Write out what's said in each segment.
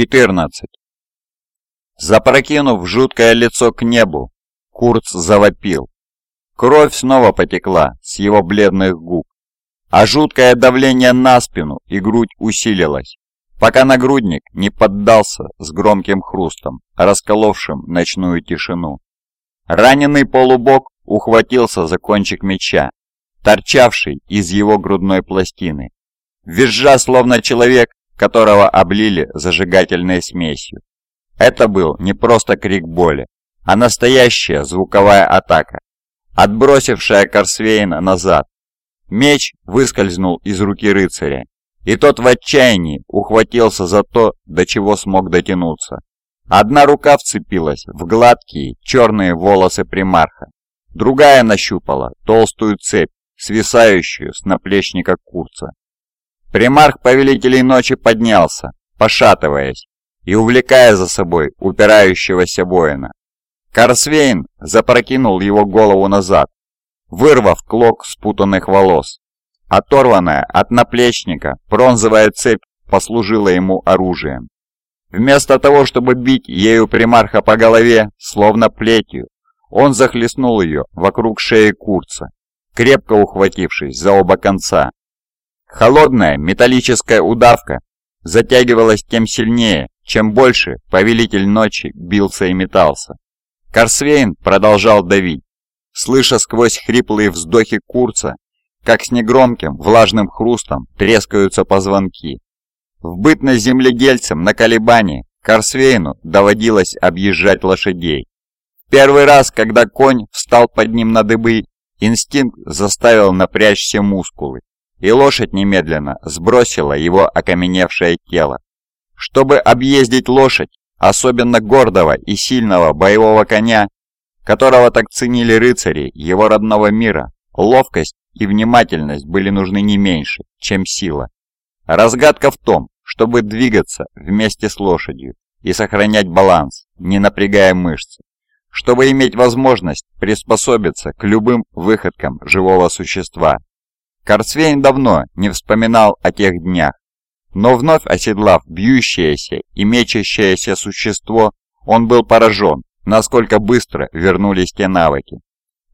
14. Запрокинув жуткое лицо к небу, Курц завопил. Кровь снова потекла с его бледных губ, а жуткое давление на спину и грудь усилилось, пока нагрудник не поддался с громким хрустом, расколовшим ночную тишину. Раненый полубок ухватился за кончик меча, торчавший из его грудной пластины. Визжа, словно человек, которого облили зажигательной смесью. Это был не просто крик боли, а настоящая звуковая атака, отбросившая Корсвейна назад. Меч выскользнул из руки рыцаря, и тот в отчаянии ухватился за то, до чего смог дотянуться. Одна рука вцепилась в гладкие черные волосы примарха, другая нащупала толстую цепь, свисающую с наплечника курца. Примарх Повелителей Ночи поднялся, пошатываясь и увлекая за собой упирающегося воина. Карсвейн запрокинул его голову назад, вырвав клок спутанных волос. Оторванная от наплечника бронзовая цепь послужила ему оружием. Вместо того, чтобы бить ею примарха по голове, словно плетью, он захлестнул ее вокруг шеи Курца, крепко ухватившись за оба конца. Холодная металлическая удавка затягивалась тем сильнее, чем больше повелитель ночи бился и метался. Корсвейн продолжал давить, слыша сквозь хриплые вздохи Курца, как с негромким влажным хрустом трескаются позвонки. В бытность земледельцем на колебании Корсвейну доводилось объезжать лошадей. Первый раз, когда конь встал под ним на дыбы, инстинкт заставил напрячь все мускулы, и лошадь немедленно сбросила его окаменевшее тело. Чтобы объездить лошадь, особенно гордого и сильного боевого коня, которого так ценили рыцари его родного мира, ловкость и внимательность были нужны не меньше, чем сила. Разгадка в том, чтобы двигаться вместе с лошадью и сохранять баланс, не напрягая мышцы, чтобы иметь возможность приспособиться к любым выходкам живого существа, Корсвейн давно не вспоминал о тех днях, но вновь оседлав бьющееся и мечащееся существо, он был поражен, насколько быстро вернулись те навыки.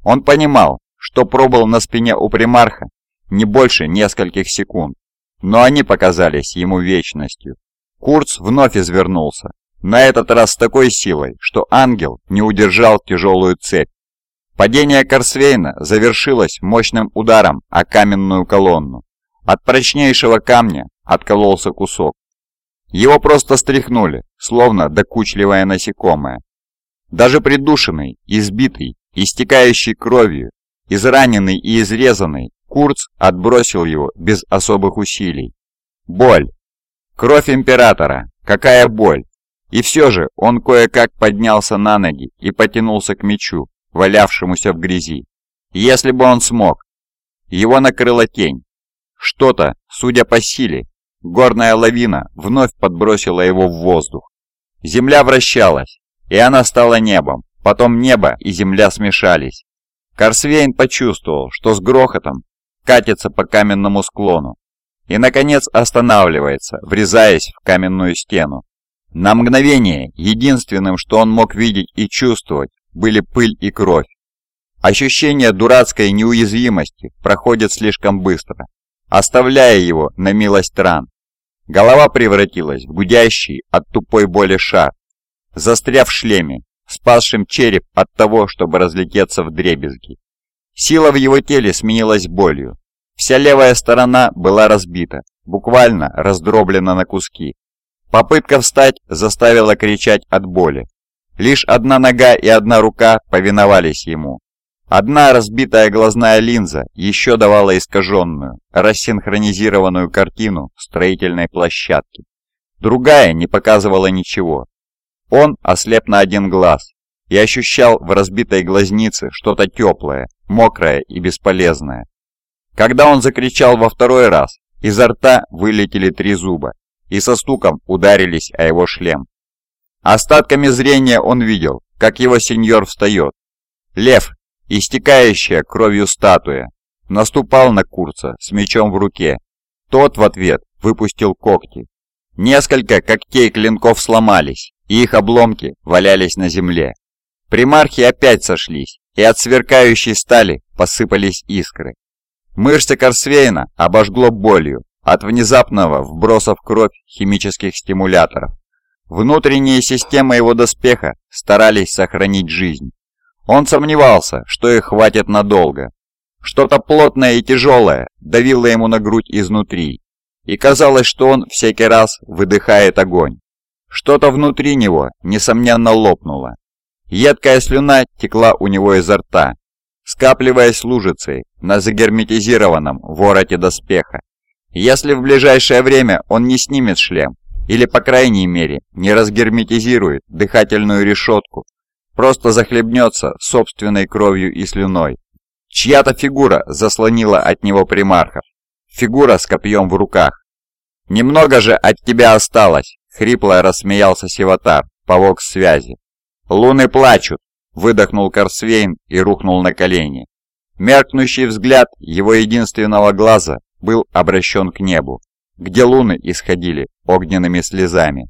Он понимал, что пробыл на спине у примарха не больше нескольких секунд, но они показались ему вечностью. Курц вновь извернулся, на этот раз с такой силой, что ангел не удержал тяжелую цепь. Падение Корсвейна завершилось мощным ударом о каменную колонну. От прочнейшего камня откололся кусок. Его просто стряхнули, словно докучливое насекомое. Даже придушенный, избитый, истекающий кровью, израненный и изрезанный, Курц отбросил его без особых усилий. Боль. Кровь Императора. Какая боль. И все же он кое-как поднялся на ноги и потянулся к мечу, валявшемуся в грязи. Если бы он смог. Его накрыла тень. Что-то, судя по силе, горная лавина вновь подбросила его в воздух. Земля вращалась, и она стала небом. Потом небо и земля смешались. Корсвейн почувствовал, что с грохотом катится по каменному склону и, наконец, останавливается, врезаясь в каменную стену. На мгновение единственным, что он мог видеть и чувствовать, были пыль и кровь. Ощущение дурацкой неуязвимости проходит слишком быстро, оставляя его на милость ран. Голова превратилась в гудящий от тупой боли шар, застряв в шлеме, спасшим череп от того, чтобы разлететься в дребезги. Сила в его теле сменилась болью. Вся левая сторона была разбита, буквально раздроблена на куски. Попытка встать заставила кричать от боли. Лишь одна нога и одна рука повиновались ему. Одна разбитая глазная линза еще давала искаженную, рассинхронизированную картину строительной площадки. Другая не показывала ничего. Он ослеп на один глаз и ощущал в разбитой глазнице что-то теплое, мокрое и бесполезное. Когда он закричал во второй раз, изо рта вылетели три зуба и со стуком ударились о его шлем. Остатками зрения он видел, как его сеньор встает. Лев, истекающая кровью статуя, наступал на Курца с мечом в руке. Тот в ответ выпустил когти. Несколько когтей клинков сломались, и их обломки валялись на земле. Примархи опять сошлись, и от сверкающей стали посыпались искры. Мышцы Корсвейна обожгло болью от внезапного вброса в кровь химических стимуляторов. Внутренние системы его доспеха старались сохранить жизнь. Он сомневался, что их хватит надолго. Что-то плотное и тяжелое давило ему на грудь изнутри, и казалось, что он всякий раз выдыхает огонь. Что-то внутри него, несомненно, лопнуло. Едкая слюна текла у него изо рта, скапливаясь лужицей на загерметизированном вороте доспеха. Если в ближайшее время он не снимет шлем, или по крайней мере не разгерметизирует дыхательную решетку, просто захлебнется собственной кровью и слюной. Чья-то фигура заслонила от него примархов. Фигура с копьем в руках. «Немного же от тебя осталось!» — хрипло рассмеялся Сиватар по вокс-связи. «Луны плачут!» — выдохнул Корсвейн и рухнул на колени. Меркнущий взгляд его единственного глаза был обращен к небу, где луны исходили огненными слезами.